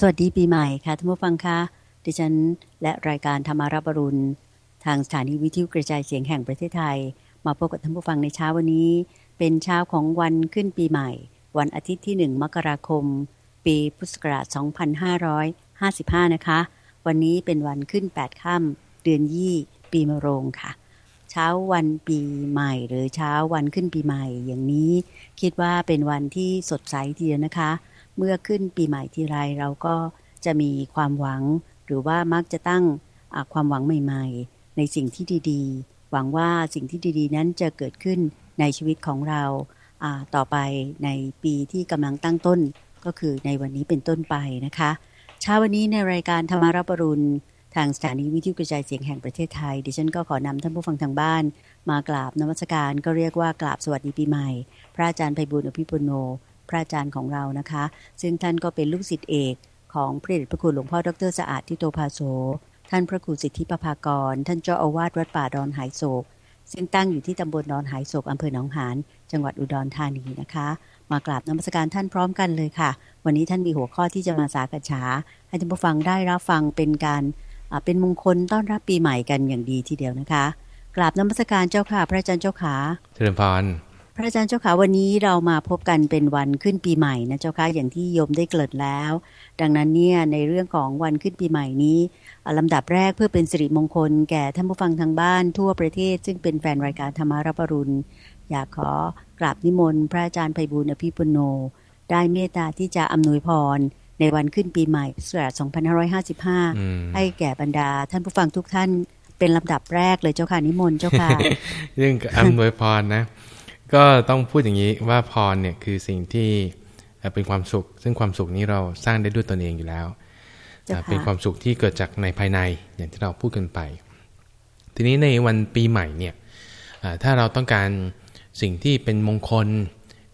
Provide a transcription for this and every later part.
สวัสดีปีใหม่ค่ะท่านผู้ฟังคะดิฉันและรายการธรรมารับรุณ ทางสถานีวิทยุกระจายเสียงแห่งประเทศไทย มาพบกับท่านผู้ฟังในเช้าวันนี้ เป็นเช้าของวันขึ้นปีใหม่ วันอาทิตย์ที่ 1 มกราคม ปีพุทธศักราช 2555 นะคะ วันนี้เป็นวันขึ้น 8 ค่ำเดือนยี่ปีมะโรงค่ะ เช้าวันปีใหม่ หรือเช้าวันขึ้นปีใหม่ อย่างนี้คิดว่าเป็นวันที่สดใสทีเดียวนะคะ เมื่อขึ้นปีใหม่ทีไรเราก็จะมีความหวัง หรือว่ามักจะตั้งความหวังใหม่ๆ ในสิ่งที่ดีๆ หวังว่าสิ่งที่ดีๆ นั้นจะเกิดขึ้นในชีวิตของเราต่อไปในปีที่กำลังตั้งต้นก็คือในวันนี้เป็นต้นไปนะคะเช้าวันนี้ในรายการธรรมารับรุณทางสถานีวิทยุกระจายเสียงแห่งประเทศไทย ดิฉันก็ขอนำท่านผู้ฟังทางบ้าน มากราบนมัสการก็เรียกว่ากราบสวัสดีปีใหม่ พระอาจารย์ไพบุญอภิปุโน พระอาจารย์ของเรานะคะ ซึ่งท่านก็เป็นลูกศิษย์เอกของพระเดชพระคุณหลวงพ่อดรสะอาดทิโตภาโสท่านพระครูสิทธิปภากร ท่านเจ้าอาวาสวัดป่าดอนหายโศก ซึ่งตั้งอยู่ที่ตำบลดอนหายโศกอำเภอหนองหานจังหวัดอุดรธานีนะคะ มากราบนมัสการท่านพร้อมกันเลยค่ะ วันนี้ท่านมีหัวข้อที่จะมาสากฉาให้ท่านผู้ฟังได้รับฟังเป็นการเป็นมงคลต้อนรับปีใหม่กันอย่างดีทีเดียวนะคะกราบนมัสการเจ้าค่ะ พระอาจารย์เจ้าขาเจริญพร พระอาจารย์เจ้าค่ะวันนี้เรามาพบกันเป็นวันขึ้นปีใหม่นะเจ้าค่ะอย่างที่โยมได้เกิดแล้ว ดังนั้นเนี่ยในเรื่องของวันขึ้นปีใหม่นี้ลำดับแรกเพื่อเป็นสิริมงคล แก่ท่านผู้ฟังทางบ้านทั่วประเทศ ซึ่งเป็นแฟนรายการธรรมารับรุณ อยากขอกราบนิมนต์พระอาจารย์ไพบุญอภิปุโน ได้เมตตาที่จะอำนวยพรในวันขึ้นปีใหม่ศกราช2555 ให้แก่บรรดาท่านผู้ฟังทุกท่านเป็นลำดับแรกเลยเจ้าค่ะนิมนต์เจ้าค่ะเรื่องอำนวยพรนะ ก็ต้องพูดอย่างนี้ว่าพรเนี่ยคือสิ่งที่เป็นความสุข ซึ่งความสุขนี้เราสร้างได้ด้วยตนเองอยู่แล้ว เป็นความสุขที่เกิดจากในภายในอย่างที่เราพูดกันไป ทีนี้ในวันปีใหม่เนี่ยถ้าเราต้องการสิ่งที่เป็นมงคล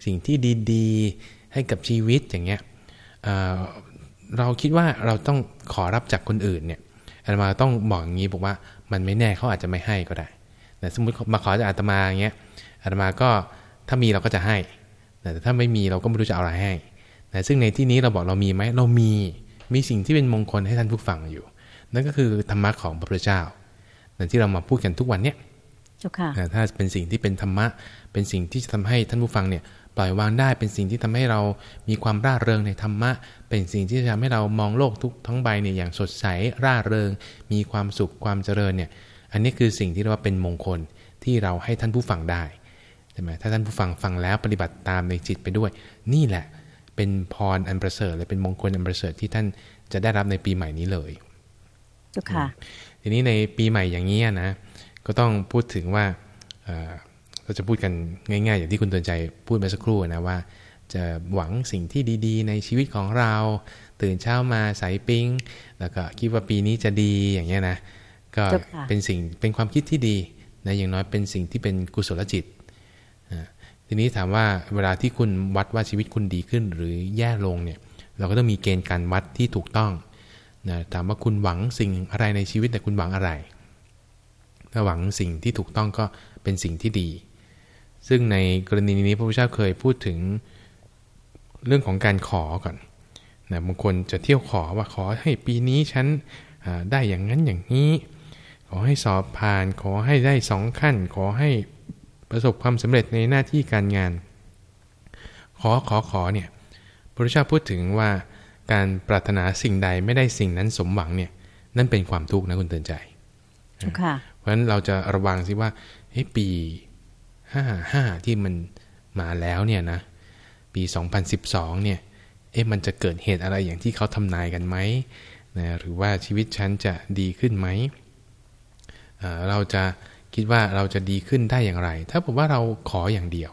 สิ่งที่ดีๆให้กับชีวิตอย่างเงี้ยเราคิดว่าเราต้องขอรับจากคนอื่นเนี่ยอาตมาต้องบอกอย่างนี้บอกว่ามันไม่แน่เขาอาจจะไม่ให้ก็ได้แต่สมมติมาขอจากอาตมาอย่างเงี้ย อาตมาก็ถ้ามีเราก็จะให้ แต่ถ้าไม่มีเราก็ไม่รู้จะเอาอะไรให้แต่ซึ่งในที่นี้เราบอกเรามีไหมเรามีมีสิ่งที่เป็นมงคลให้ท่านผู้ฟังอยู่ นั่นก็คือธรรมะของพระพุทธเจ้านั่นที่เรามาพูดกันทุกวันเนี้ยถ้าเป็นสิ่งที่เป็นธรรมะ เป็นสิ่งที่จะทำให้ท่านผู้ฟังเนี่ยปล่อยวางได้ เป็นสิ่งที่ทำให้เรามีความร่าเริงในธรรมะ เป็นสิ่งที่จะทำให้เรามองโลกทุกทั้งใบเนี่ยอย่างสดใสร่าเริง มีความสุขความเจริญเนี่ย อันนี้คือสิ่งที่เรียกว่าเป็นมงคลที่เราให้ท่านผู้ฟังได้ ใช่ไหมถ้าท่านผู้ฟังฟังแล้วปฏิบัติตามในจิตไปด้วย นี่แหละ เป็นพรอันประเสริฐเลยเป็นมงคลอันประเสริฐที่ท่านจะได้รับในปีใหม่นี้เลยจุค่ะทีนี้ในปีใหม่อย่างนี้นะ ก็ต้องพูดถึงว่าเราจะพูดกันง่ายๆ อย่างที่คุณเตือนใจพูดมาสักครู่นะว่า จะหวังสิ่งที่ดีๆ ในชีวิตของเรา ตื่นเช้ามาใส่ปิ้ง แล้วก็คิดว่าปีนี้จะดีอย่างเงี้ยนะ ก็เป็นสิ่งเป็นความคิดที่ดีนะอย่างน้อยเป็นสิ่งที่เป็นกุศลจิต ทีนี้ถามว่าเวลาที่คุณวัดว่าชีวิตคุณดีขึ้นหรือแย่ลงเนี่ย เราก็ต้องมีเกณฑ์การวัดที่ถูกต้องนะถามว่าคุณหวังสิ่งอะไรในชีวิตแต่คุณหวังอะไร ถ้าหวังสิ่งที่ถูกต้องก็เป็นสิ่งที่ดี ซึ่งในกรณีนี้พระพุทธเจ้าเคยพูดถึงเรื่องของการขอก่อนนะบางคนจะเที่ยวขอว่าขอให้ปีนี้ฉันได้อย่างนั้นอย่างนี้ ขอให้สอบผ่าน ขอให้ได้สองขั้น ขอให้ ประสบความสำเร็จในหน้าที่การงาน ขอขอขอเนี่ยพระพุทธเจ้าพูดถึงว่าการปรารถนาสิ่งใดไม่ได้สิ่งนั้นสมหวังเนี่ยนั่นเป็นความทุกข์นะคุณเตือนใจเพราะฉะนั้นเราจะระวังสิว่าเฮ้ปีห้าห้าที่มันมาแล้วเนี่ยนะปี 2012เนี่ยเอ๊ะมันจะเกิดเหตุอะไรอย่างที่เขาทำนายกันไหมนะหรือว่าชีวิตฉันจะดีขึ้นไหมเราจะ คิดว่าเราจะดีขึ้นได้อย่างไร ถ้าผมว่าเราขออย่างเดียว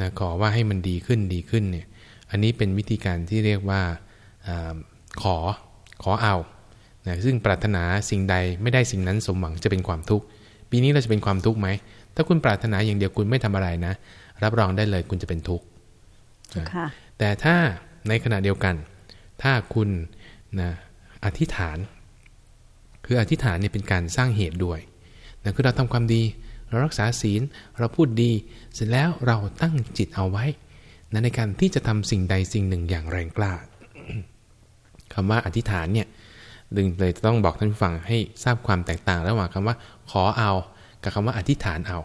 นะขอว่าให้มันดีขึ้นดีขึ้นเนี่ย อันนี้เป็นวิธีการที่เรียกว่าอขอขอเอานะซึ่งปรารถนาสิ่งใดไม่ได้สิ่งนั้นสมหวังจะเป็นความทุกข์ ปีนี้เราจะเป็นความทุกข์ไหม ถ้าคุณปรารถนาอย่างเดียวคุณไม่ทำอะไรนะ รับรองได้เลยคุณจะเป็นทุกข์แต่ถ้าในขณะเดียวกัน ถ้าคุณนะอธิษฐาน คืออธิษฐานเนี่ยเป็นการสร้างเหตุด้วย คือเราทำความดี เรารักษาศีล เราพูดดี เสร็จแล้วเราตั้งจิตเอาไว้นะในการที่จะทำสิ่งใดสิ่งหนึ่งอย่างแรงกล้าคำว่าอธิษฐานเนี่ยดึงเลยต้องบอกท่านผู้ฟังให้ทราบความแตกต่างระหว่างคำว่าขอเอา กับคำว่าอธิษฐานเอา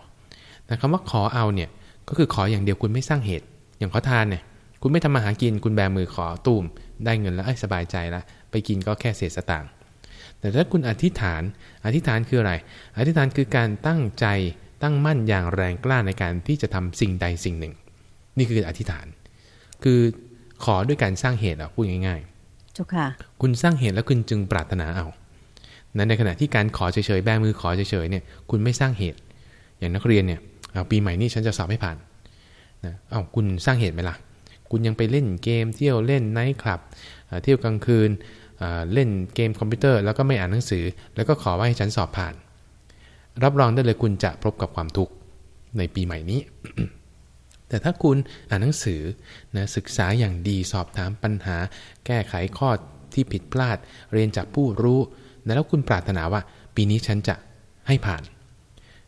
แต่คำว่าขอเอาเนี่ยก็คือขออย่างเดียวคุณไม่สร้างเหตุ อย่างขอทานเนี่ยคุณไม่ทำมาหากินคุณแบมือขอตูมได้เงินแล้วสบายใจล้วไปกินก็แค่เศษสตางค์ แต่ถ้าคุณอธิษฐาน อธิษฐานคืออะไร อธิษฐานคือการตั้งใจตั้งมั่นอย่างแรงกล้าในการที่จะทำสิ่งใดสิ่งหนึ่ง นี่คืออธิษฐาน คือขอด้วยการสร้างเหตุอะพูดง่ายๆจุค่ะ คุณสร้างเหตุแล้วคุณจึงปรารถนาเอา นั้นในขณะที่การขอเฉยๆ แบมือขอเฉยๆเนี่ย คุณไม่สร้างเหตุ อย่างนักเรียนเนี่ยเอาปีใหม่นี้ฉันจะสอบให้ผ่านนะเอาคุณสร้างเหตุไหมล่ะ คุณยังไปเล่นเกมเที่ยวเล่นไนท์คลับ เที่ยวกลางคืน เล่นเกมคอมพิวเตอร์แล้วก็ไม่อ่านหนังสือ แล้วก็ขอว่าให้ฉันสอบผ่าน รับรองได้เลยคุณจะพบกับความทุกข์ในปีใหม่นี้ แต่ถ้าคุณอ่านหนังสือนะศึกษาอย่างดีสอบถามปัญหา แก้ไขข้อที่ผิดพลาด เรียนจากผู้รู้ แล้วคุณปรารถนาว่า ปีนี้ฉันจะให้ผ่าน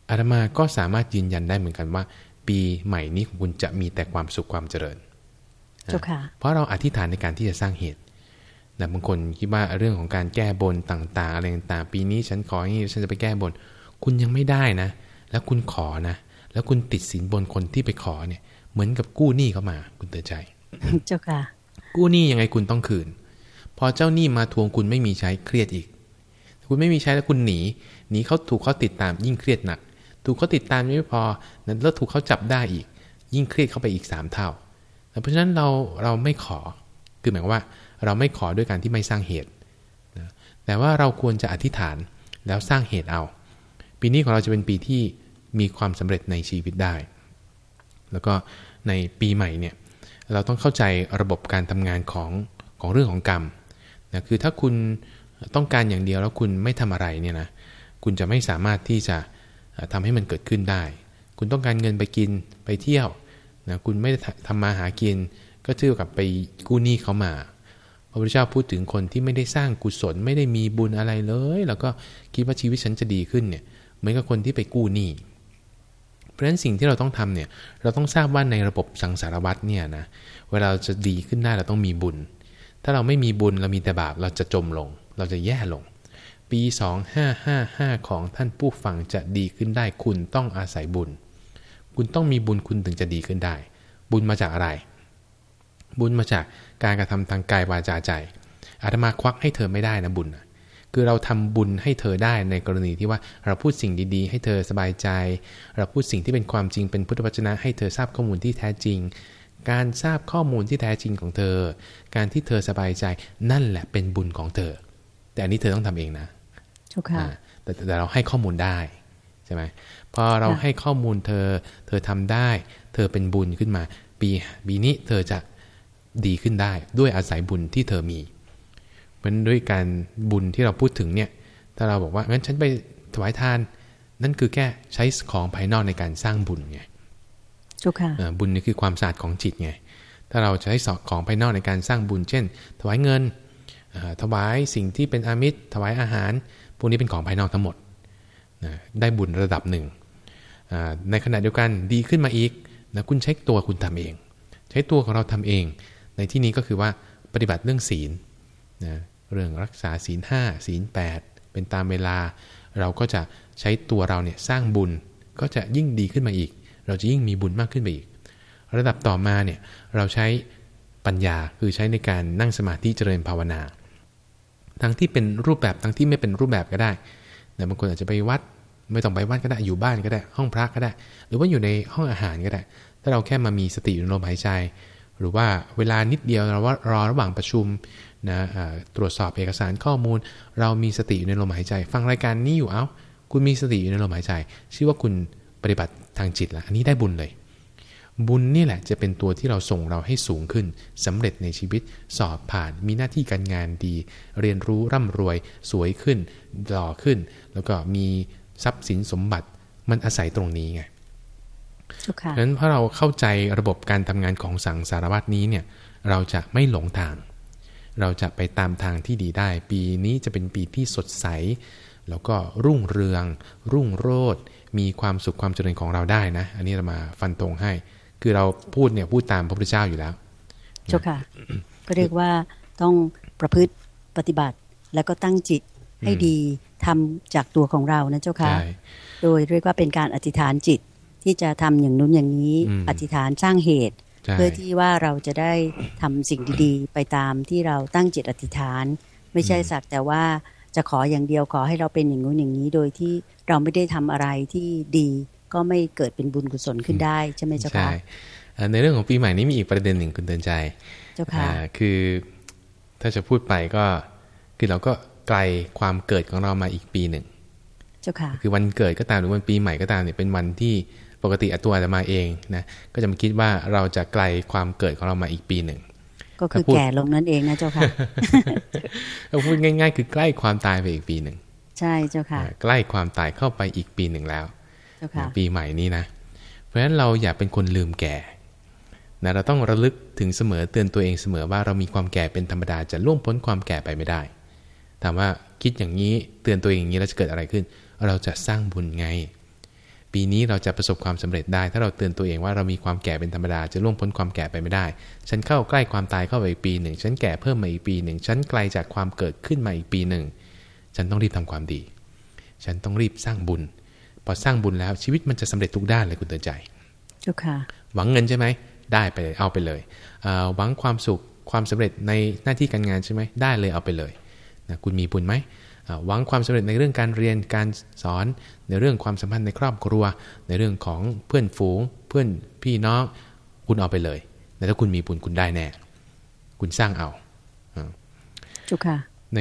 อาตมาก็สามารถยืนยันได้เหมือนกันว่า ปีใหม่นี้ของคุณจะมีแต่ความสุขความเจริญ เพราะเราอธิษฐานในการที่จะสร้างเหตุ แต่บางคนคิดว่าเรื่องของการแก้บนต่างๆอะไรต่างๆปีนี้ฉันขออย่างนี้ฉันจะไปแก้บน คุณยังไม่ได้นะ แล้วคุณขอนะ แล้วคุณติดสินบนคนที่ไปขอเนี่ย เหมือนกับกู้หนี้เข้ามา คุณเตือนใจ เจ้าค่ะ กู้หนี้ยังไงคุณต้องคืน พอเจ้าหนี้มาทวงคุณไม่มีใช้เครียดอีก คุณไม่มีใช้แล้วคุณหนีหนีเขาถูกเขาติดตามยิ่งเครียดหนัก ถูกเขาติดตามไม่พอนั้นแล้วถูกเขาจับได้อีก ยิ่งเครียดเข้าไปอีกสามเท่าเพราะฉะนั้นเราเราไม่ขอคือหมายว่า เราไม่ขอด้วยการที่ไม่สร้างเหตุนะแต่ว่าเราควรจะอธิษฐานแล้วสร้างเหตุเอา ปีนี้ของเราจะเป็นปีที่มีความสำเร็จในชีวิตได้ แล้วก็ในปีใหม่เนี่ยเราต้องเข้าใจระบบการทำงานของของเรื่องของกรรมนะคือถ้าคุณต้องการอย่างเดียวแล้วคุณไม่ทำอะไรเนี่ยนะคุณจะไม่สามารถที่จะทำให้มันเกิดขึ้นได้ คุณต้องการเงินไปกินไปเที่ยวนะคุณไม่ทำมาหากิน ก็เท่ากับไปกู้หนี้เขามา ระพุทธเจ้าพูดถึงคนที่ไม่ได้สร้างกุศลไม่ได้มีบุญอะไรเลย แล้วก็คิดว่าชีวิตฉันจะดีขึ้นเนี่ยเหมือนกับคนที่ไปกู้หนี้เพราะฉะนั้นสิ่งที่เราต้องทำเนี่ยเราต้องทราบว่าในระบบสังสารวัตเนี่ยนะเวลาเราจะดีขึ้นได้เราต้องมีบุญ ถ้าเราไม่มีบุญเรามีแต่บาปเราจะจมลง เราจะแย่ลง ปี 2555 ของท่านผู้ฟังจะดีขึ้นได้คุณต้องอาศัยบุญ คุณต้องมีบุญคุณถึงจะดีขึ้นได้ บุญมาจากอะไร บุญมาจากการกระทำทางกายวาจาใจอาตมาควักให้เธอไม่ได้นะบุญคือเราทำบุญให้เธอได้ในกรณีที่ว่าเราพูดสิ่งดีๆ ให้เธอสบายใจ เราพูดสิ่งที่เป็นความจริงเป็นพุทธวจนะให้เธอทราบข้อมูลที่แท้จริง การทราบข้อมูลที่แท้จริงของเธอ การที่เธอสบายใจนั่นแหละเป็นบุญของเธอ แต่อันนี้เธอต้องทำเองนะถูกค่ะแต่แต่เราให้ข้อมูลได้ใช่ไหมพอเราให้ข้อมูลเธอ เธอทำได้ เธอเป็นบุญขึ้นมา ปีปีนี้เธอจะ ดีขึ้นได้ ด้วยอาศัยบุญที่เธอมีเพราะด้วยการบุญที่เราพูดถึงเนี่ยถ้าเราบอกว่างั้นฉันไปถวายทาน นั่นคือแค่ใช้ของภายนอกในการสร้างบุญไงจุค่ะบุญนี่คือความสะอาดของจิตไงถ้าเราใช้ของภายนอกในการสร้างบุญ เช่น ถวายเงินถวายสิ่งที่เป็นอามิตร ถวายอาหาร พวกนี้เป็นของภายนอกทั้งหมดได้บุญระดับหนึ่งในขณะเดียวกันดีขึ้นมาอีกนะคุณใช้ตัวคุณทำเอง ใช้ตัวของเราทำเอง ในที่นี้ก็คือว่าปฏิบัติเรื่องศีลนะเรื่องรักษาศีลห้าศีลแปดเป็นตามเวลา เราก็จะใช้ตัวเราเนี่ยสร้างบุญก็จะยิ่งดีขึ้นมาอีก เราจะยิ่งมีบุญมากขึ้นไปอีก ระดับต่อมาเนี่ยเราใช้ปัญญาคือใช้ในการนั่งสมาธิเจริญภาวนา ทั้งที่เป็นรูปแบบทั้งที่ไม่เป็นรูปแบบก็ได้แต่บางคนอาจจะไปวัดไม่ต้องไปวัดก็ได้อยู่บ้านก็ได้ ห้องพระก็ได้ หรือว่าอยู่ในห้องอาหารก็ได้ ถ้าเราแค่มามีสติอยู่ในลมหายใจ หรือว่าเวลานิดเดียวเราว่ารอระหว่างประชุมนะตรวจสอบเอกสารข้อมูล เรามีสติอยู่ในลมหายใจ ฟังรายการนี้อยู่เอา้าคุณมีสติอยู่ในลมหายใจ ชื่อว่าคุณปฏิบัติทางจิตละอันนี้ได้บุญเลย บุญนี่แหละจะเป็นตัวที่เราส่งเราให้สูงขึ้นสำเร็จในชีวิตสอบผ่านมีหน้าที่การงานดี เรียนรู้ร่ำรวย สวยขึ้นหล่อขึ้น แล้วก็มีทรัพย์สินสมบัติมันอาศัยตรงนี้ไง ดังนั้นพอเราเข้าใจระบบการทำงานของสังสารวัตนี้เนี่ย เราจะไม่หลงทาง เราจะไปตามทางที่ดีได้ ปีนี้จะเป็นปีที่สดใส แล้วก็รุ่งเรือง รุ่งโรจน์มีความสุขความเจริญของเราได้นะ อันนี้เรามาฟันตรงให้ คือเราพูดเนี่ยพูดตามพระพุทธเจ้าอยู่แล้วเจ้าค่ะ ก็เรียกว่าต้องประพฤติปฏิบัติแล้วก็ตั้งจิตให้ดีทำจากตัวของเรานะเจ้าค่ะใช่โดยเรียกว่าเป็นการอธิษฐานจิต ที่จะทำอย่างนู้นอย่างนี้อืมอธิษฐานสร้างเหตุใช่เพื่อที่ว่าเราจะได้ทำสิ่งดีๆ ไปตามที่เราตั้งจิตอธิษฐาน ไม่ใช่สักแต่ว่าจะขออย่างเดียวขอให้เราเป็นอย่างนู้นอย่างนี้ โดยที่เราไม่ได้ทำอะไรที่ดีก็ไม่เกิดเป็นบุญกุศลขึ้นได้ใช่ไหมเจ้าใช่ค่ะเอ่อในเรื่องของปีใหม่นี้มีอีกประเด็นหนึ่งคุณเตือนใจเจ้าค่ะอ่าคือถ้าจะพูดไปก็คือเราก็ไกลความเกิดของเรามาอีกปีหนึ่งเจ้าค่ะคือวันเกิดก็ตามหรือวันปีใหม่ก็ตามเนี่ยเป็นวันที่ ปกติอัตัวอาตมาเองนะก็จะมาคิดว่าเราจะไกลความเกิดของเรามาอีกปีหนึ่งก็คือถ้าพูดแก่ลงนั่นเองนะเจ้าค่ะเราพูดง่าย ๆ คือใกล้ความตายไปอีกปีหนึ่งใช่เจ้าค่ะอ่าใกล้ความตายเข้าไปอีกปีหนึ่งแล้วเจ้าค่ะปีใหม่นี้นะ เพราะฉะนั้นเราอย่าเป็นคนลืมแก่นะเราต้องระลึกถึงเสมอเตือนตัวเองเสมอว่าเรามีความแก่เป็นธรรมดาจะล่วงพ้นความแก่ไปไม่ได้ถามว่าคิดอย่างนี้เตือนตัวเองอย่างนี้แล้วจะเกิดอะไรขึ้น เราจะสร้างบุญไง ปีนี้เราจะประสบความสำเร็จได้ ถ้าเราเตือนตัวเองว่าเรามีความแก่เป็นธรรมดาจะล่วงพ้นความแก่ไปไม่ได้ ฉันเข้าใกล้ความตายเข้าไปอีกปีหนึ่งฉันแก่เพิ่มมาอีกปีหนึ่งฉันไกลจากความเกิดขึ้นมาอีกปีหนึ่งฉันต้องรีบทำความดี ฉันต้องรีบสร้างบุญ พอสร้างบุญแล้วชีวิตมันจะสำเร็จทุกด้านเลยคุณเตือนใจเจ้าค่ะหวังเงินใช่ไหมได้ไปเลยเอาไปเลยเอ่อหวังความสุขความสำเร็จในหน้าที่การงานใช่ไหมได้เลยเอาไปเลยนะคุณมีบุญไหมอ่า หวังความสำเร็จในเรื่องการเรียนการสอนในเรื่องความสัมพันธ์ในครอบครัว ในเรื่องของเพื่อนฝูง เพื่อนพี่น้องคุณเอาไปเลยแต่ถ้าคุณมีบุญคุณได้แน่ คุณสร้างเอาเจ้าค่ะใน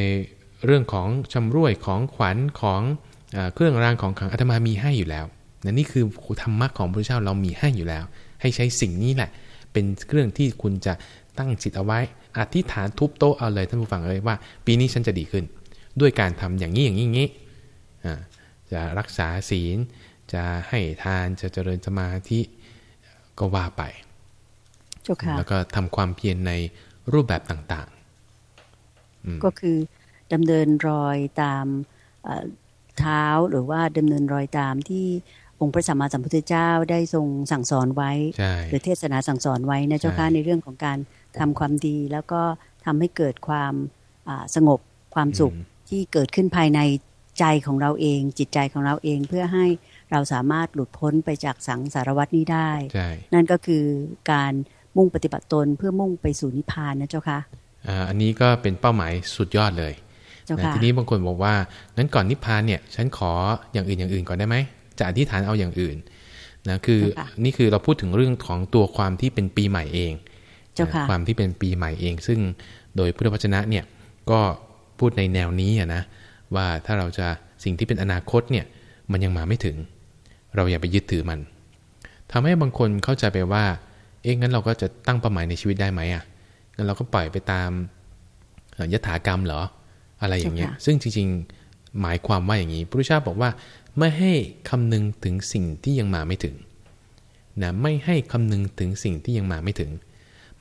เรื่องของชำร่วยของขวัญของเออเครื่องรางของขลังอาตมามีให้อยู่แล้วนะนี่คือธรรมะของพระเจ้าเรามีให้อยู่แล้ว ให้ใช้สิ่งนี้แหละ เป็นเครื่องที่คุณจะตั้งจิตเอาไว้อธิษฐานทุบโต๊ะเอาเลยท่านผู้ฟังเอ้ยว่า ปีนี้ฉันจะดีขึ้น ด้วยการทำอย่างนี้อย่างนี้อย่างนี้อ่าจะรักษาศีล จะให้ทานจะเจริญสมาธิก็ว่าไปเจ้าค่ะแล้วก็ทำความเพียรในรูปแบบต่างๆอืมก็คือดำเนินรอยตามเอ่อเท้าหรือว่าดำเนินรอยตามที่องค์พระสัมมาสัมพุทธเจ้าได้ทรงสั่งสอนไว้ใช่หรือเทศนาสั่งสอนไว้นะเจ้าค่ะใช่ในเรื่องของการทำความดี แล้วก็ทำให้เกิดความอ่าสงบความสุข ที่เกิดขึ้นภายในใจของเราเอง จิตใจของเราเองเพื่อให้เราสามารถหลุดพ้นไปจากสังสารวัตนี้ได้ใช่นั่นก็คือการมุ่งปฏิบัติตนเพื่อมุ่งไปสู่นิพพานนะเจ้าค่ะอ่าอันนี้ก็เป็นเป้าหมายสุดยอดเลยเจ้านะค่ะทีนี้บางคนบอกว่างั้นก่อนนิพพานเนี่ยฉันขออย่างอื่นอย่างอื่นก่อนได้ไหมจะอธิษฐานเอาอย่างอื่นนะคือเจ้าค่ะนี่คือเราพูดถึงเรื่องของตัวความที่เป็นปีใหม่เองเจ้าค่ะความที่เป็นปีใหม่เอง ซึ่งโดยพุทธวจนะเนี่ยก็ พูดในแนวนี้อะนะว่าถ้าเราจะสิ่งที่เป็นอนาคตเนี่ยมันยังมาไม่ถึง เราอย่าไปยึดถือมันทำให้บางคนเข้าใจไปว่า เอ๊ะงั้นเราก็จะตั้งเป้าหมายในชีวิตได้ไหมอะงั้นเราก็ปล่อยไปตามเอ่อยถากรรมเหรออะไรอย่างเงี้ยเจ้าค่ะซึ่งจริงๆหมายความว่าอย่างนี้พระพุทธเจ้าบอกว่าไม่ให้คำนึงถึงสิ่งที่ยังมาไม่ถึงนะไม่ให้คำนึงถึงสิ่งที่ยังมาไม่ถึง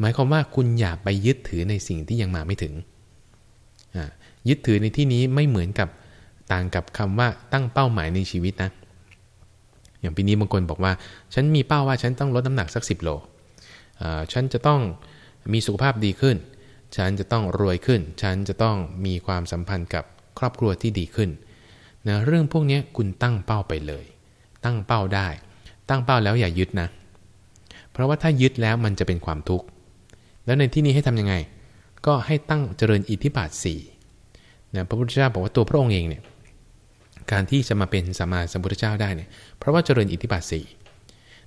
หมายความว่าคุณอย่าไปยึดถือในสิ่งที่ยังมาไม่ถึงอ่า ยึดถือในที่นี้ไม่เหมือนกับต่างกับคำว่าตั้งเป้าหมายในชีวิตนะ อย่างปีนี้บางคนบอกว่า ฉันมีเป้าว่าฉันต้องลดน้ำหนักสักสิบโลฉันจะต้องมีสุขภาพดีขึ้น ฉันจะต้องรวยขึ้น ฉันจะต้องมีความสัมพันธ์กับครอบครัวที่ดีขึ้นนะเรื่องพวกนี้คุณตั้งเป้าไปเลย ตั้งเป้าได้ ตั้งเป้าแล้วอย่ายึดนะ เพราะว่าถ้ายึดแล้วมันจะเป็นความทุกข์ แล้วในที่นี้ให้ทำยังไง ก็ให้ตั้งเจริญอิทธิบาทสี่ นะพระพุทธเจ้าบอกว่าตัวพระองค์เองเนี่ยการที่จะมาเป็นสัมมาสัมพุทธเจ้าได้เนี่ยเพราะว่าเจริญอิทธิบาทสี่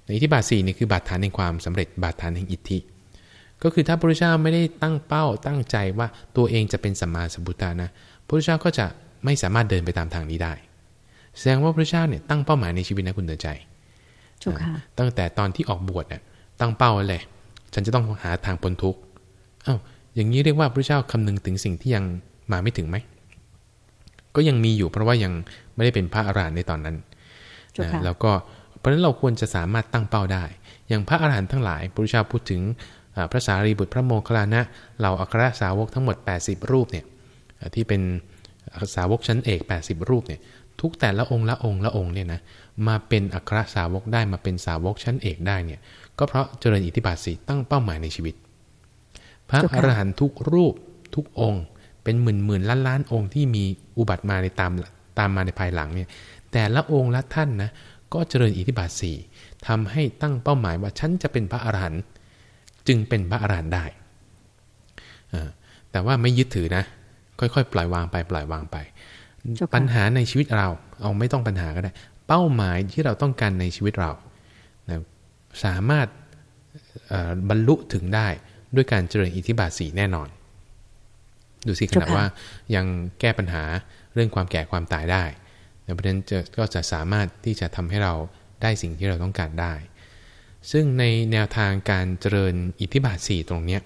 ในอิทธิบาทสี่นี่คือบาดฐานแห่งความสำเร็จบาดฐานแห่งอิทธิ ก็คือถ้าพระพุทธเจ้าไม่ได้ตั้งเป้าตั้งใจว่าตัวเองจะเป็นสัมมาสัมพุทธานะพระพุทธเจ้าก็จะไม่สามารถเดินไปตามทางนี้ได้ แสดงว่าพระพุทธเจ้าเนี่ยตั้งเป้าหมายในชีวิตนะคุณเดินใจเจ้าค่ะตั้งแต่ตอนที่ออกบวชเนี่ยตั้งเป้าไว้เลยฉันจะต้องหาทางพ้นทุกข์อ้าวอย่างนี้เรียกว่าพระเจ้าคำนึงถึงสิ่งที่ยังมาไม่ถึงไหม ก็ยังมีอยู่เพราะว่ายังไม่ได้เป็นพระอรหันต์ในตอนนั้นเจ้านะค่ะแล้วก็เพราะฉะนั้นเราควรจะสามารถตั้งเป้าได้ อย่างพระอรหันต์ทั้งหลายพระพุทธเจ้าพูดถึงอ่าพระสารีบุตรพระโมคคัลลานะเหล่าอัครสาวกทั้งหมด 80 รูปเนี่ยอ่าที่เป็นสาวกชั้นเอก 80 รูปเนี่ยทุกแต่ละองค์ละองค์ละองค์เนี่ยนะมาเป็นอัครสาวกได้มาเป็นสาวกชั้นเอกได้เนี่ยก็เพราะเจริญอิทธิบาทสีตั้งเป้าหมายในชีวิต พระเจ้าอค่ะรหันต์ทุกรูปทุกองค์ เป็นหมื่นหมื่นล้านล้านองค์ที่มีอุบัติมาในตามตามมาในภายหลังเนี่ยแต่ละองค์ละท่านนะก็เจริญอิทธิบาทสี่ทำให้ตั้งเป้าหมายว่าฉันจะเป็นพระอรหันต์จึงเป็นพระอรหันต์ได้ แต่ว่าไม่ยึดถือนะ ค่อยๆ ปล่อยวางไปปล่อยวางไป ปัญหาในชีวิตเรา เอาไม่ต้องปัญหาก็ได้ เป้าหมายที่เราต้องการในชีวิตเรานะสามารถบรรลุถึงได้ด้วยการเจริญอิทธิบาทสีแน่นอน ดูสิขนาดว่ายังแก้ปัญหาเรื่องความแก่ความตายได้เพราะฉะนั้นก็จะสามารถที่จะทำให้เราได้สิ่งที่เราต้องการได้ ซึ่งในแนวทางการเจริญอิทธิบาท 4 ตรงนี้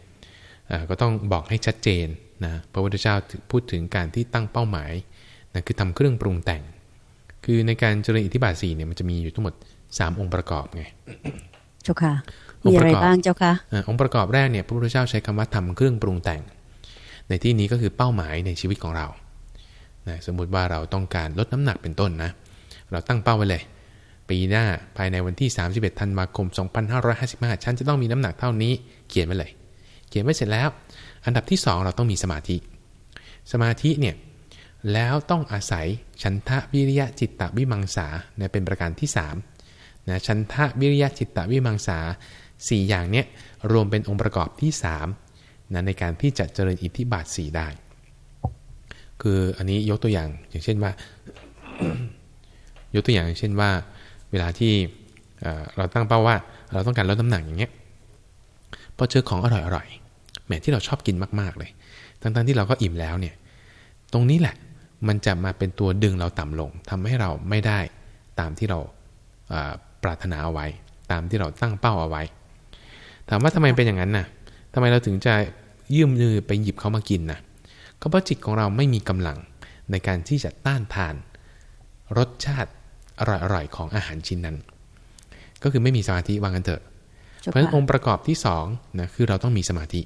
ก็ต้องบอกให้ชัดเจนนะพระพุทธเจ้าพูดถึงการที่ตั้งเป้าหมายนะคือทำเครื่องปรุงแต่ง คือในการเจริญอิทธิบาท4เนี่ยมันจะมีอยู่ทั้งหมด 3 องค์ประกอบไงเจ้าค่ะมีอะไรบ้างเจ้าค่ะองค์ประกอบแรกเนี่ยพระพุทธเจ้าใช้คำว่าทำเครื่องปรุงแต่ง ในที่นี้ก็คือเป้าหมายในชีวิตของเรานะสมมุติว่าเราต้องการลดน้ำหนักเป็นต้นนะ เราตั้งเป้าไว้เลย ปีหน้าภายในวันที่ 31ธันวาคม 2555 ฉันจะต้องมีน้ำหนักเท่านี้เขียนไว้เลย เขียนไว้เสร็จแล้ว อันดับที่ 2 เราต้องมีสมาธิ สมาธิเนี่ยแล้วต้องอาศัยชันทะวิริยะจิตตวิมังสาเนี่ยเป็นประการที่3นะชันทะวิริยะจิตตวิมังสา 4 อย่างเนี้ยรวมเป็นองค์ประกอบที่ 3 นะในการที่จะเจริญอิทธิบาท4ได้ คืออันนี้ยกตัวอย่างอย่างเช่นว่า ยกตัวอย่างเช่นว่า เวลาที่เราตั้งเป้าว่า เราต้องการลดน้ำหนักอย่างเงี้ยพอเจอของอร่อยๆแหมที่เราชอบกินมากๆเลยทั้งๆที่เราก็อิ่มแล้วเนี่ย ตรงนี้แหละมันจะมาเป็นตัวดึงเราต่ำลงทำให้เราไม่ได้ตามที่เราปรารถนาเอาไว้ ตามที่เราตั้งเป้าเอาไว้ ถามว่าทำไมเป็นอย่างนั้นนะ่ะทำไมเราถึงจะ ยืมมือไปหยิบเขามากินนะก็เพราะจิตของเราไม่มีกำลังในการที่จะต้านทาน รสชาติอร่อยๆของอาหารชิ้นนั้น ก็คือไม่มีสมาธิวางกันเถอะ เพราะฉะนั้นองค์ประกอบที่สองนะคือเราต้องมีสมาธิ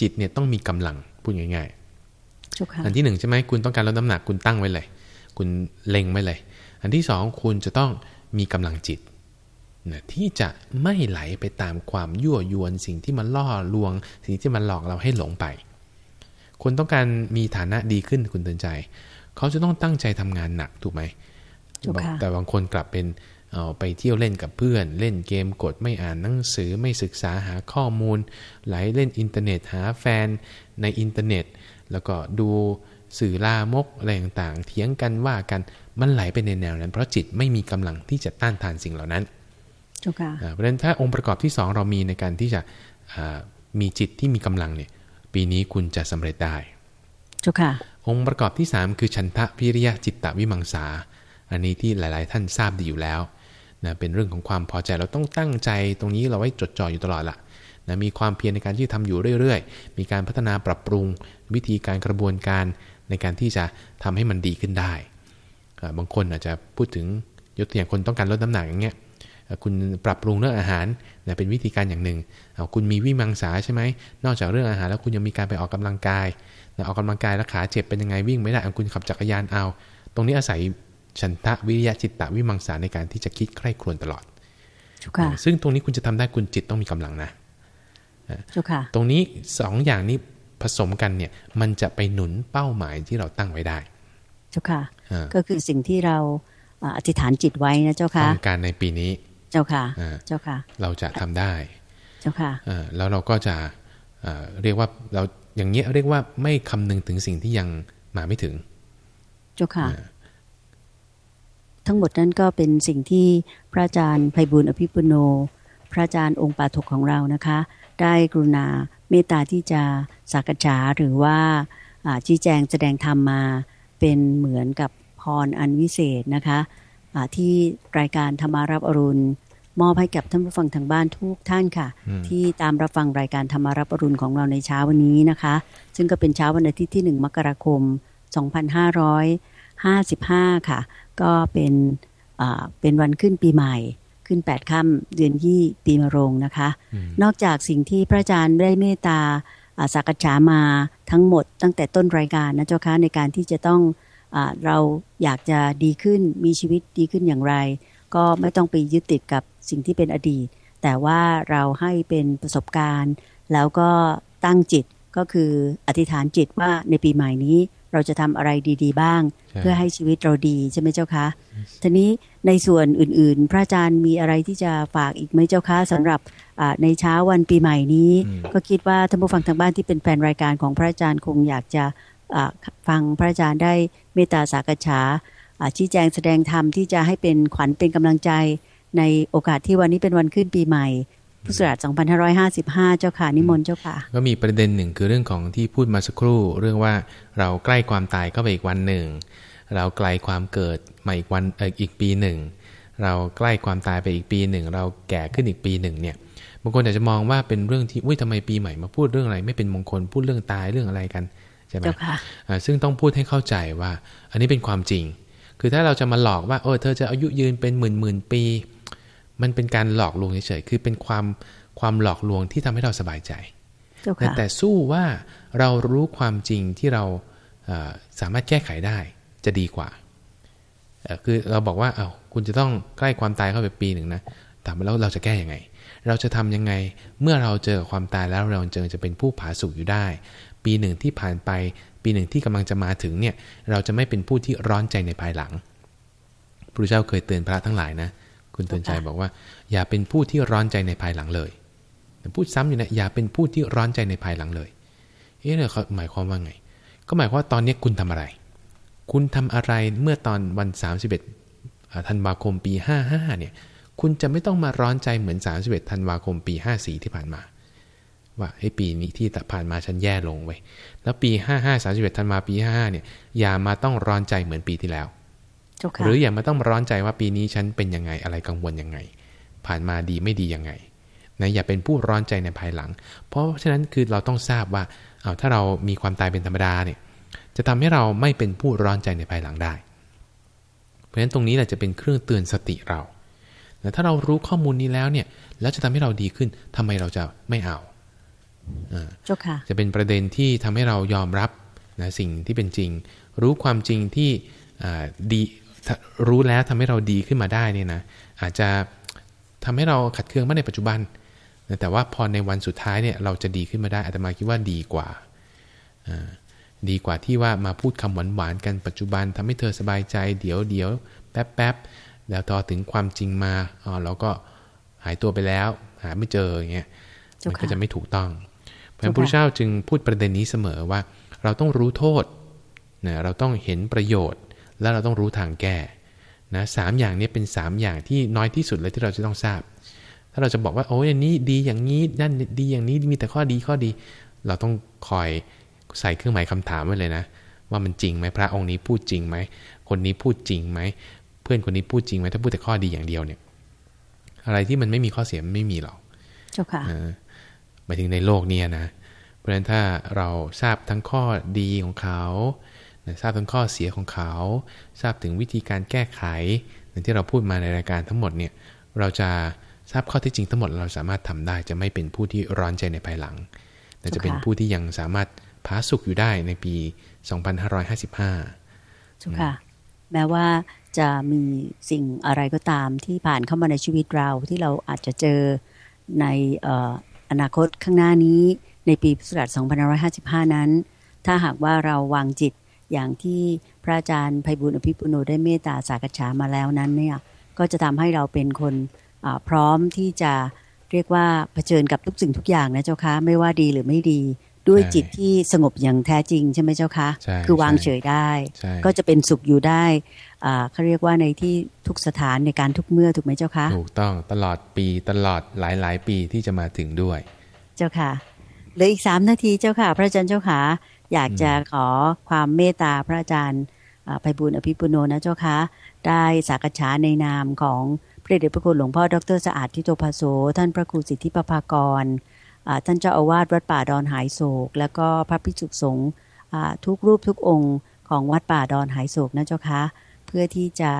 จิตเนี่ยต้องมีกำลังพูดง่ายๆอันที่หนึ่งใช่ไหมคุณต้องการลดน้ำหนักคุณตั้งไว้เลย คุณเล็งไว้เลย อันที่สองคุณจะต้องมีกำลังจิต นะที่จะไม่ไหลไปตามความยั่วยวนสิ่งที่มันล่อลวง สิ่งที่มันหลอกเราให้หลงไปคนต้องการมีฐานะดีขึ้นคุณเตือนใจ เขาจะต้องตั้งใจทำงานหนักถูกไหมแต่บางคนกลับเป็นเอาไปเที่ยวเล่นกับเพื่อน เล่นเกมกดไม่อ่านหนังสือไม่ศึกษาหาข้อมูล ไหลเล่นอินเทอร์เน็ตหาแฟนในอินเทอร์เน็ต แล้วก็ดูสื่อลามกอะไรต่างๆเถียงกันว่ากันมันไหลไปในแนวนั้น เพราะจิตไม่มีกำลังที่จะต้านทานสิ่งเหล่านั้น เพราะฉะนั้นถ้าองค์ประกอบที่ 2 เรามีในการที่จะมีจิตที่มีกำลังเนี่ย ปีนี้คุณจะสำเร็จได้จุค่ะ องค์ประกอบที่ 3 คือชันทะพิริยะจิตตวิมังสา อันนี้ที่หลาย ๆ ท่านทราบดีอยู่แล้วนะเป็นเรื่องของความพอใจเราต้องตั้งใจตรงนี้เราไว้จดจ่ออยู่ตลอดละนะมีความเพียรในการที่ทำอยู่เรื่อย ๆ มีการพัฒนาปรับปรุง วิธีการกระบวนการในการที่จะทำให้มันดีขึ้นได้ บางคนอาจจะพูดถึงยกตัวอย่างคนต้องการลดน้ำหนักอย่างเงี้ย คุณปรับปรุงเรื่องอาหารนะเป็นวิธีการอย่างหนึ่งเอาคุณมีวิมังสาใช่ไหมนอกจากเรื่องอาหารแล้วคุณยังมีการไปออกกำลังกายนะออกกำลังกายแล้วขาเจ็บเป็นยังไงวิ่งไม่ได้เอาคุณขับจักรยานเอา ตรงนี้อาศัยฉันทะวิริยะจิตตะวิมังสาในการที่จะคิดใคร่ครวญตลอดซึ่งตรงนี้คุณจะทำได้คุณจิตต้องมีกำลังนะตรงนี้สองอย่างนี้ผสมกันเนี่ยมันจะไปหนุนเป้าหมายที่เราตั้งไว้ได้ เจ้าค่ะ ก็คือสิ่งที่เราอธิษฐานจิตไว้นะเจ้าค่ะต้องการในปีนี้ เจ้าค่ะเจ้าค่ะ เราจะทำได้เจ้าค่ะแล้วเราก็จะเรียกว่าเราอย่างเงี้ยเรียกว่าไม่คำนึงถึงสิ่งที่ยังมาไม่ถึง เจ้าค่ะ ทั้งหมดนั้นก็เป็นสิ่งที่พระอาจารย์ไพบุญอภิปุโน พระอาจารย์องค์ปาถกของเรานะคะ ได้กรุณาเมตตาที่จะสักษาหรือว่าชี้แจงแสดงธรรมมาเป็นเหมือนกับพรอันวิเศษนะคะ ที่รายการธรรมารับอรุณ มอบให้กับท่านผู้ฟังทางบ้านทุกท่านค่ะ ที่ตามรับฟังรายการธรรมารับอรุณของเราในเช้าวันนี้นะคะ ซึ่งก็เป็นเช้าวันอาทิตย์ที่ 1 มกราคม 2555 ค่ะ ก็เป็นเป็นวันขึ้นปีใหม่ขึ้น8ค่ำเดือนยี่ปีมะโรงนะคะ นอกจากสิ่งที่พระอาจารย์ได้เมตตาสักษามาทั้งหมดตั้งแต่ต้นรายการนะเจ้าคะในการที่จะต้อง เราอยากจะดีขึ้นมีชีวิตดีขึ้นอย่างไร ก็ไม่ต้องไปยึดติดกับสิ่งที่เป็นอดีต แต่ว่าเราให้เป็นประสบการณ์ แล้วก็ตั้งจิตก็คืออธิษฐานจิตว่าในปีใหม่นี้เราจะทำอะไรดี ๆ บ้าง เพื่อให้ชีวิตเราดีใช่ไหมเจ้าคะทีนี้ในส่วนอื่นๆ พระอาจารย์มีอะไรที่จะฝากอีกไหมเจ้าคะสำหรับในเช้าวันปีใหม่นี้ ก็คิดว่าท่านผู้ฟังทางบ้านที่เป็นแฟนรายการของพระอาจารย์คงอยากจะ ฟังพระอาจารย์ได้เมตตาสากฉาชี้แจงแสดงธรรมที่จะให้เป็นขวัญเป็นกำลังใจในโอกาสที่วันนี้เป็นวันขึ้นปีใหม่พุทธศักราช2555 เจ้าค่ะ นิมนต์เจ้าค่ะ ก็มีประเด็นหนึ่งคือเรื่องของที่พูดมาสักครู่ เรื่องว่าเราใกล้ความตายก็ไปอีกวันหนึ่ง เราไกลความเกิดมาอีกวันเอออีกปีหนึ่ง เราใกล้ความตายไปอีกปีหนึ่ง เราแก่ขึ้นอีกปีหนึ่งเนี่ยบางคนอาจจะมองว่าเป็นเรื่องที่อุ้ยทำไมปีใหม่มาพูดเรื่องอะไร ไม่เป็นมงคลพูดเรื่องตายเรื่องอะไรกัน ใช่ไหมซึ่งต้องพูดให้เข้าใจว่า อันนี้เป็นความจริง คือถ้าเราจะมาหลอกว่าเออเธอจะอายุยืนเป็นหมื่นหมื่นปี มันเป็นการหลอกลวงเฉยๆคือเป็นความความหลอกลวงที่ทำให้เราสบายใจแต่แต่สู้ว่าเรารู้ความจริงที่เราสามารถแก้ไขได้จะดีกว่าคือเราบอกว่าเอา้าคุณจะต้องใกล้ความตายเข้าไปปีหนึ่งนะถามแล้วเราจะแก้ยังไง เราจะทํำยังไง เมื่อเราเจอความตายแล้วเราเจอจะเป็นผู้ผาสุกอยู่ได้ ปีหนึ่งที่ผ่านไป ปีหนึ่งที่กำลังจะมาถึงเนี่ยเราจะไม่เป็นผู้ที่ร้อนใจในภายหลังพระเจ้าเคยเตือนพระทั้งหลายนะ คุณเตือนใจบอกว่า อย่าเป็นผู้ที่ร้อนใจในภายหลังเลยพูดซ้ำอยู่นะอย่าเป็นผู้ที่ร้อนใจในภายหลังเลยเอ๊ะเขาหมายความว่าไง ก็หมายความว่าตอนนี้คุณทำอะไร คุณทำอะไรเมื่อตอนวัน 31ธันวาคมปี 55เนี่ยคุณจะไม่ต้องมาร้อนใจเหมือน 31ธันวาคมปี 54 ที่ผ่านมา ว่าไอ้ปีนี้ที่ผ่านมาฉันแย่ลงไว้แล้วปี 55 31ธันวาปี 55 เนี่ย อย่ามาต้องร้อนใจเหมือนปีที่แล้ว หรืออย่ามาต้องร้อนใจว่าปีนี้ฉันเป็นยังไงอะไรกังวลยังไง ผ่านมาดีไม่ดียังไงนะอย่าเป็นผู้ร้อนใจในภายหลัง เพราะฉะนั้นคือเราต้องทราบว่าเอาถ้าเรามีความตายเป็นธรรมดาเนี่ย จะทำให้เราไม่เป็นผู้ร้อนใจในภายหลังได้ เพราะฉะนั้นตรงนี้แหละจะเป็นเครื่องเตือนสติเราแต่ถ้าเรารู้ข้อมูลนี้แล้วเนี่ย แล้วจะทำให้เราดีขึ้นทำไมเราจะไม่เอาเจ้าค่ะจะเป็นประเด็นที่ทำให้เรายอมรับนะสิ่งที่เป็นจริง รู้ความจริงที่ดีรู้แล้วทำให้เราดีขึ้นมาได้เนี่ยนะอาจจะทำให้เราขัดเคืองมาในปัจจุบัน แต่ว่าพอในวันสุดท้ายเนี่ยเราจะดีขึ้นมาได้อาตมาคิดว่าดีกว่าดีกว่าที่ว่ามาพูดคำหวานๆกันปัจจุบันทำให้เธอสบายใจเดี๋ยวเดี๋ยวแป๊บแป๊บแล้วต่อถึงความจริงมาอ๋อเราก็หายตัวไปแล้ว หาไม่เจออย่างเงี้ยมันก็จะไม่ถูกต้อง พระพุทธเจ้าจึงพูดประเด็นนี้เสมอว่า เราต้องรู้โทษนะเราต้องเห็นประโยชน์ แล้วเราต้องรู้ทางแก้นะสามอย่างนี้เป็นสามอย่างที่น้อยที่สุดเลยที่เราจะต้องทราบ ถ้าเราจะบอกว่าโอ้ยอันนี้ดีอย่างนี้นั่นดีอย่างนี้มีแต่ข้อดีข้อดี เราต้องคอยใส่เครื่องหมายคำถามไว้เลยนะ ว่ามันจริงไหมพระองค์นี้พูดจริงไหมคนนี้พูดจริงไหมเพื่อนคนนี้พูดจริงไหมถ้าพูดแต่ข้อดีอย่างเดียวเนี่ย อะไรที่มันไม่มีข้อเสียมันไม่มีหรอกเจ้าค่ะ หมายถึงในโลกนี้นะ เพราะฉะนั้นถ้าเราทราบทั้งข้อดีของเขาทราบทั้งข้อเสียของเขา ทราบถึงวิธีการแก้ไขอย่างที่เราพูดมาในรายการทั้งหมดเนี่ยเราจะทราบข้อที่จริงทั้งหมดเราสามารถทำได้ จะไม่เป็นผู้ที่ร้อนใจในภายหลัง แต่จะเป็นผู้ที่ยังสามารถพาสุขอยู่ได้ในปี 2555จุค่ะแม้ว่าจะมีสิ่งอะไรก็ตามที่ผ่านเข้ามาในชีวิตเราที่เราอาจจะเจอใน อนาคตข้างหน้านี้ในปีพุทธศักราช2555 นั้น ถ้าหากว่าเราวางจิตอย่างที่พระอาจารย์ไพบุญอภิปุโนได้เมตตาสากฉามาแล้วนั้นเนี่ยก็จะทำให้เราเป็นคนพร้อมที่จะเรียกว่าเผชิญกับทุกสิ่งทุกอย่างนะเจ้าคะไม่ว่าดีหรือไม่ดี ด้วยจิตที่สงบอย่างแท้จริงใช่ไหมเจ้าคะคือวางเฉยได้ ก็จะเป็นสุขอยู่ได้เขาเรียกว่าในที่ทุกสถานในการทุกเมื่อถูกไหมเจ้าคะถูกต้องตลอดปีตลอดหลายหลายปีที่จะมาถึงด้วย เจ้าค่ะเหลืออีกสามนาทีเจ้าค่ะ พระอาจารย์เจ้าค่ะอยากจะขอความเมตตาพระอาจารย์ไพบุญอภิปุโนนะเจ้าค่ะได้สักษาในนามของพระเดชพระคุณหลวงพ่อดรสะอาดทิโตภาโสท่านพระครูสิทธิปภากร ท่านเจ้าอาวาสวัดป่าดอนหายโศก แล้วก็พระภิกษุสงฆ์ทุกรูปทุกองค์ของวัดป่าดอนหายโศกนะเจ้าคะเพื่อที่จะ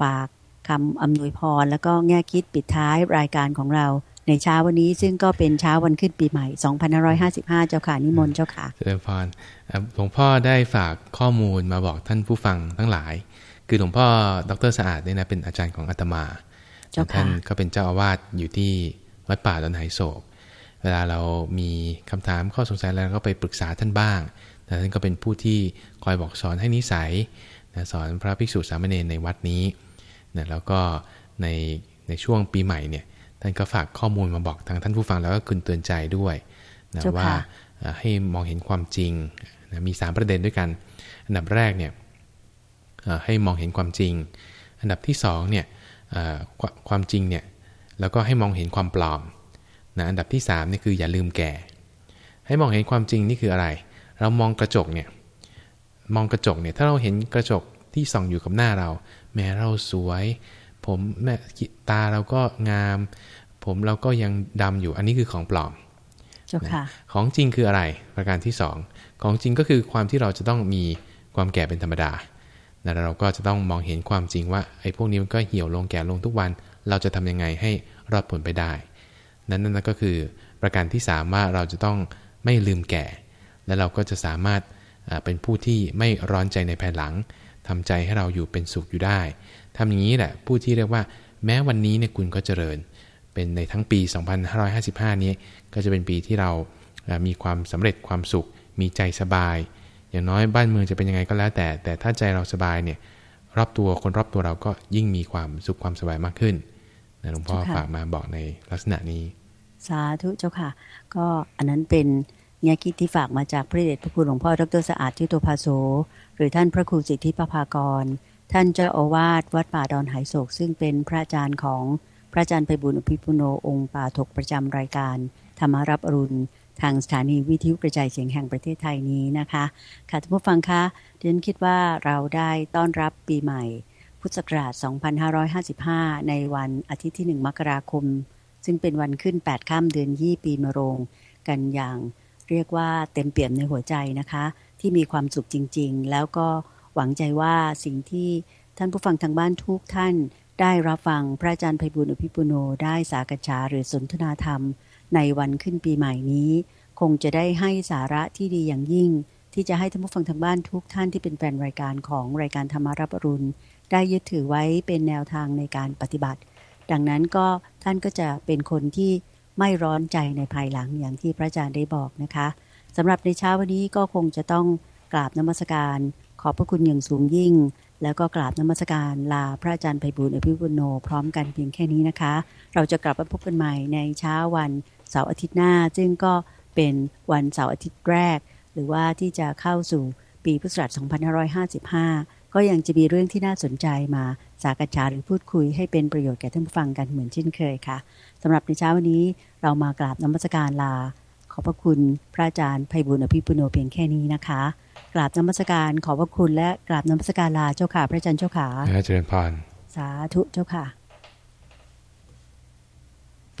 ฝากคำอำนวยพร แล้วก็แง่คิดปิดท้ายรายการของเราในเช้าวันนี้ซึ่งก็เป็นเช้าวันขึ้นปีใหม่ 2555 เจ้าค่ะ นิมนต์เจ้าค่ะเจริญพรหลวงพ่อได้ฝากข้อมูลมาบอกท่านผู้ฟังทั้งหลาย คือหลวงพ่อดรสะอาดเนี่ยนะเป็นอาจารย์ของอาตมาท่านก็เป็นเจ้าอาวาสอยู่ที่วัดป่าดอนไหโศก เวลาเรามีคำถามข้อสงสัยแล้วก็ไปปรึกษาท่านบ้างนะท่านก็เป็นผู้ที่คอยบอกสอนให้นิสัยนะสอนพระภิกษุสามเณรในวัดนี้นะแล้วก็ในในช่วงปีใหม่เนี่ยท่านก็ฝากข้อมูลมาบอกทางท่านผู้ฟังแล้วก็คุณเตือนใจด้วยนะว่าให้มองเห็นความจริงนะมี 3 ประเด็นด้วยกัน อันดับแรกเนี่ยให้มองเห็นความจริง อันดับที่2เนี่ยความจริงเนี่ยแล้วก็ให้มองเห็นความปลอม นะอันดับที่3นี่คืออย่าลืมแก่ ให้มองเห็นความจริงนี่คืออะไร เรามองกระจกเนี่ยมองกระจกเนี่ยถ้าเราเห็นกระจกที่ส่องอยู่กับหน้าเรา แม้เราสวย ผมแม่ตาเราก็งาม ผมเราก็ยังดำอยู่อันนี้คือของปลอมของจริงคืออะไร ประการที่ 2 ของจริงก็คือความที่เราจะต้องมีความแก่เป็นธรรมดาแล้วเราก็จะต้องมองเห็นความจริงว่าไอ้พวกนี้มันก็เหี่ยวลงแก่ลงทุกวัน เราจะทำยังไงให้รอดผลไปได้ นั้นนั่นก็คือประการที่3ว่าเราจะต้องไม่ลืมแก่ และเราก็จะสามารถเป็นผู้ที่ไม่ร้อนใจในภายหลังทำใจให้เราอยู่เป็นสุขอยู่ได้ทำอย่างนี้แหละผู้ที่เรียกว่า แม้วันนี้เนี่ยคุณก็เจริญ เป็นในทั้งปี 2555 นี้ ก็จะเป็นปีที่เรามีความสำเร็จความสุข มีใจสบาย อย่างน้อยบ้านเมืองจะเป็นยังไงก็แล้วแต่ แต่ถ้าใจเราสบายเนี่ยรอบตัวคนรอบตัวเราก็ยิ่งมีความสุขความสบายมากขึ้น หลวงพ่อฝากมาบอกในลักษณะนี้ สาธุเจ้าค่ะ ก็อันนั้นเป็นแง่คิดที่ฝากมาจากพระเดชพระคุณหลวงพ่อดรสะอาดทิโตภาโซหรือท่านพระครูสิทธิปภากร ท่านเจ้าอาวาสวัดป่าดอนไหโศก ซึ่งเป็นพระอาจารย์ของพระอาจารย์ไปบุญอภิปุโนองค์ป่าถกประจำรายการ ธรรมารับอรุณ ทางสถานีวิทยุกระจายเสียงแห่งประเทศไทยนี้นะคะ ค่ะท่านผู้ฟังคะดิฉันคิดว่าเราได้ต้อนรับปีใหม่ พุทธศักราช 2555 ในวันอาทิตย์ที่ 1 มกราคม ซึ่งเป็นวันขึ้น 8 ข้ามเดือนยี่ปีมะโรง กันอย่างเรียกว่าเต็มเปี่ยมในหัวใจนะคะ ที่มีความสุขจริง ๆ แล้วก็หวังใจว่าสิ่งที่ท่านผู้ฟังทางบ้านทุกท่าน ได้รับฟังพระอาจารย์ไพบุญอภิปุโนได้สากฉาหรือสนทนาธรรม ในวันขึ้นปีใหม่นี้ คงจะได้ให้สาระที่ดีอย่างยิ่ง ที่จะให้ท่านผู้ฟังทางบ้านทุกท่านที่เป็นแฟนรายการของรายการธรรมารับรุณ ได้ยึดถือไว้เป็นแนวทางในการปฏิบัติ ดังนั้นก็ท่านก็จะเป็นคนที่ไม่ร้อนใจในภายหลังอย่างที่พระอาจารย์ได้บอกนะคะสำหรับในเช้าวันนี้ก็คงจะต้องกราบนมัสการ ขอบพระคุณอย่างสูงยิ่ง แล้วก็กราบนมัสการลาพระอาจารย์ไพบุญอภิบุโนพร้อมกันเพียงแค่นี้นะคะ เราจะกลับมาพบกันใหม่ในเช้าวันเสาร์อาทิตย์หน้า ซึ่งก็เป็นวันเสาร์อาทิตย์แรก รือว่าที่จะเข้าสู่ปีพุทธศักราช 2555 ก็ยังจะมีเรื่องที่น่าสนใจมาสากษาหรือพูดคุยให้เป็นประโยชน์แก่ท่านผู้ฟังกันเหมือนเช่นเคยค่ะสำหรับในเช้าวันนี้เรามากราบนมัสการลา ขอบพระคุณพระอาจารย์ไพบุญอภิปุโนเพียงแค่นี้นะคะ กราบนมัสการขอบพระคุณและกราบนมัสการลาเจ้าค่ะพระอาจารย์เจ้าค่ะเจริญพรสาธุเจ้าค่ะ